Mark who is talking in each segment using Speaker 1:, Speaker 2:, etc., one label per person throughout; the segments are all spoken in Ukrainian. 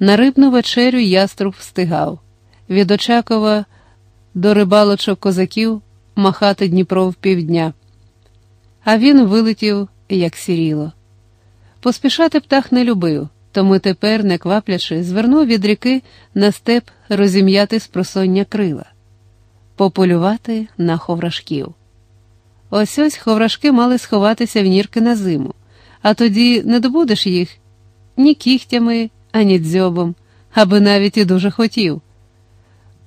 Speaker 1: На рибну вечерю яструб встигав. Від Очакова до рибалочок козаків махати Дніпро в півдня. А він вилетів, як сіріло. Поспішати птах не любив, тому тепер, не кваплячи, звернув від ріки на степ розім'яти спросоння крила, пополювати на ховрашків. Ось ось ховрашки мали сховатися в нірки на зиму, а тоді не добудеш їх ні кігтями, ані дзьобом, аби навіть і дуже хотів.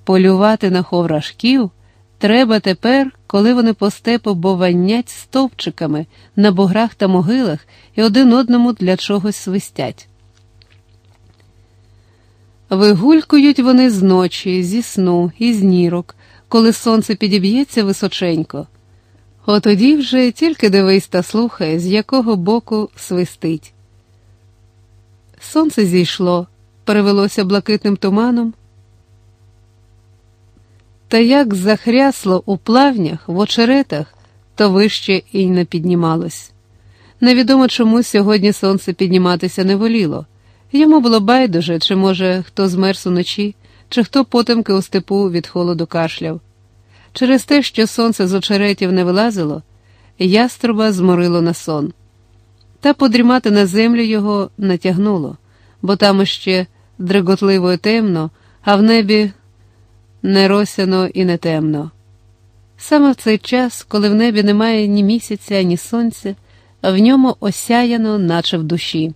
Speaker 1: Полювати на ховрашків треба тепер, коли вони по степу бованять стовпчиками на буграх та могилах і один одному для чогось свистять. Вигулькують вони зночі, зі сну і з нірок, коли сонце підіб'ється височенько. Отоді вже тільки дивись та слухай, з якого боку свистить. Сонце зійшло, перевелося блакитним туманом. Та як захрясло у плавнях, в очеретах, то вище і не піднімалось. Невідомо чому сьогодні сонце підніматися не воліло. Йому було байдуже, чи, може, хто змерз уночі, чи хто потемки у степу від холоду кашляв. Через те, що сонце з очеретів не вилазило, яструба зморило на сон. Та подрімати на землю його натягнуло, бо там іще дреготливо і темно, а в небі не росяно і не темно. Саме в цей час, коли в небі немає ні місяця, ні сонця, в ньому осяяно, наче в душі.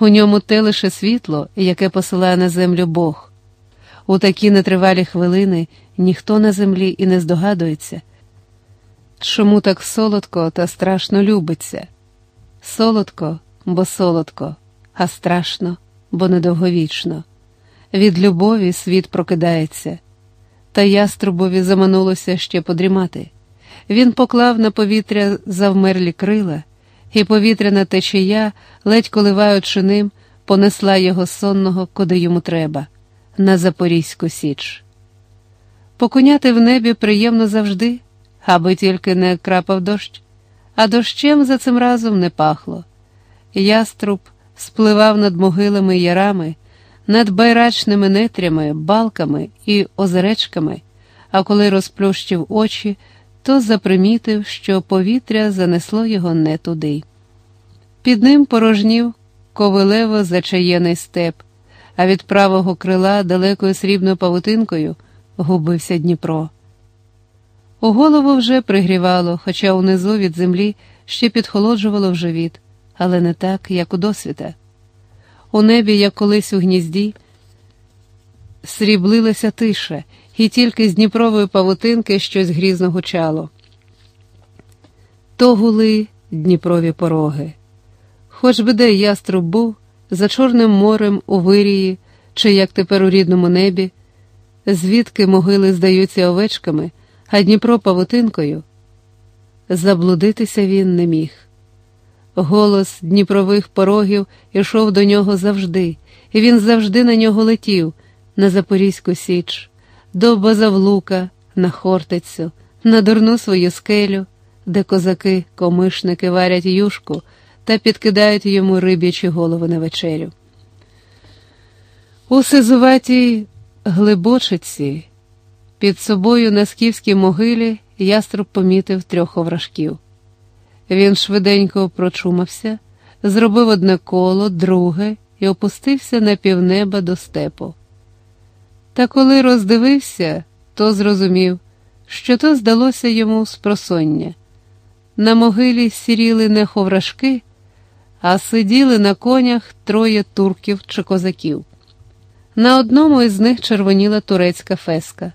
Speaker 1: У ньому те лише світло, яке посилає на землю Бог. У такі нетривалі хвилини ніхто на землі і не здогадується, чому так солодко та страшно любиться. Солодко, бо солодко, а страшно, бо недовговічно. Від любові світ прокидається, та яструбові заманулося ще подрімати. Він поклав на повітря завмерлі крила, і повітряна течія, ледь коливаючи ним, понесла його сонного, куди йому треба, на Запорізьку Січ. Покуняти в небі приємно завжди, аби тільки не крапав дощ, а дощем за цим разом не пахло. Яструб спливав над могилами й ярами, над байрачними нетрями, балками і озеречками, а коли розплющив очі, то запримітив, що повітря занесло його не туди. Під ним порожнів ковилево зачаєний степ, а від правого крила далекою срібною павутинкою губився Дніпро. У голову вже пригрівало, хоча унизу від землі ще підхолоджувало в живіт, але не так, як у досвіта. У небі, як колись у гнізді, сріблилася тиша, і тільки з Дніпрової павутинки щось грізно гучало. То гули Дніпрові пороги. Хоч би де яструб був, за Чорним морем у вирії, чи як тепер у рідному небі, звідки могили здаються овечками, а Дніпро павутинкою. Заблудитися він не міг. Голос Дніпрових порогів ішов до нього завжди, і він завжди на нього летів, на Запорізьку Січ, до Базавлука, на Хортицю, на дурну свою скелю, де козаки, комишники варять юшку та підкидають йому риб'ячі голови на вечерю. У сизуватій глибочиці під собою на скіфській могилі яструб помітив трьох овражків. Він швиденько прочумався, зробив одне коло, друге і опустився на півнеба до степу. Та коли роздивився, то зрозумів, що то здалося йому спросоння. На могилі сіріли не ховрашки, а сиділи на конях троє турків чи козаків. На одному із них червоніла турецька феска,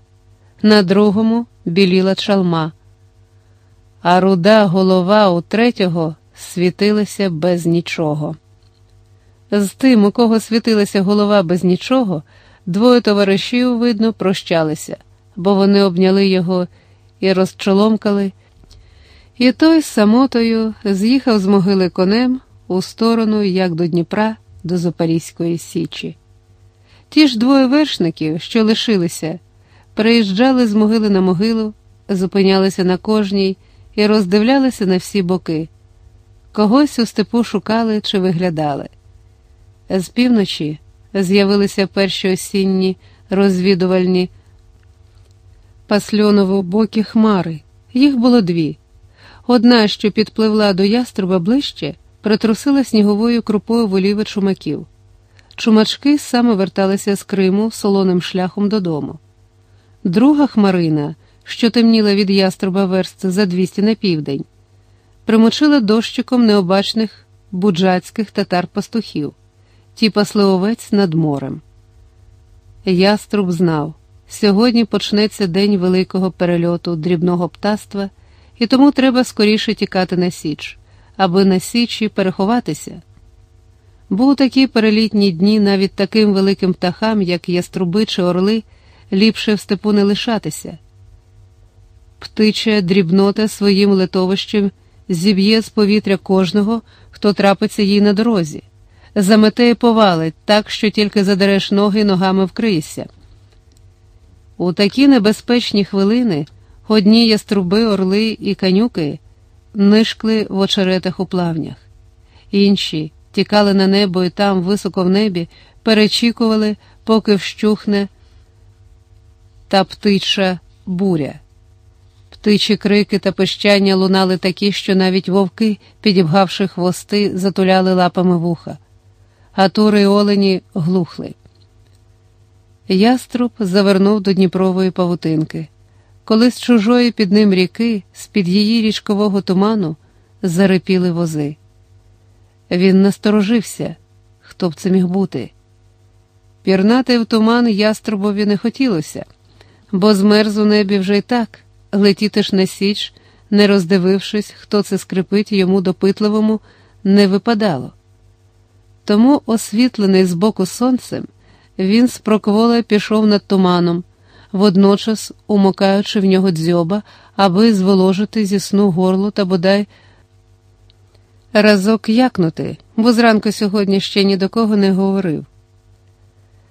Speaker 1: на другому біліла чалма, а руда голова у третього світилася без нічого. З тим, у кого світилася голова без нічого, двоє товаришів, видно, прощалися, бо вони обняли його і розчоломкали. І той з самотою з'їхав з могили конем у сторону, як до Дніпра, до Запорізької Січі. Ті ж двоє вершників, що лишилися, переїжджали з могили на могилу, зупинялися на кожній і роздивлялися на всі боки. Когось у степу шукали чи виглядали. З півночі з'явилися перші осінні розвідувальні пасльоново бокі хмари. Їх було дві. Одна, що підпливла до яструба ближче, притрусила сніговою крупою воліве чумаків. Чумачки саме верталися з Криму солоним шляхом додому. Друга хмарина, що темніла від яструба верст за 200 на південь, примочила дощиком необачних буджацьких татар-пастухів, ті пасли овець над морем. Яструб знав, сьогодні почнеться день великого перельоту дрібного птаства, і тому треба скоріше тікати на Січ, аби на Січі переховатися. Був такі перелітні дні навіть таким великим птахам, як яструби чи орли, ліпше в степу не лишатися. Птича дрібнота своїм литовищем зіб'є з повітря кожного, хто трапиться їй на дорозі, замете і повалить так, що тільки задереш ноги ногами вкриєшся. У такі небезпечні хвилини одні яструби, орли і канюки нишкли в очеретах у плавнях, інші тікали на небо і там, високо в небі, перечікували, поки вщухне та птича буря. Птичі крики та пищання лунали такі, що навіть вовки, підібгавши хвости, затуляли лапами вуха, а тури й олені глухли. Яструб завернув до Дніпрової павутинки, коли з чужої під ним ріки, з під її річкового туману, зарипіли вози. Він насторожився, хто б це міг бути. Пірнати в туман яструбові не хотілося, бо змерз у небі вже й так, летіти ж на січ, не роздивившись, хто це скрипить йому допитливому, не випадало. Тому, освітлений збоку сонцем, він спрокволе пішов над туманом, водночас умокаючи в нього дзьоба, аби зволожити зі сну горло та бодай разок якнути, бо зранку сьогодні ще ні до кого не говорив.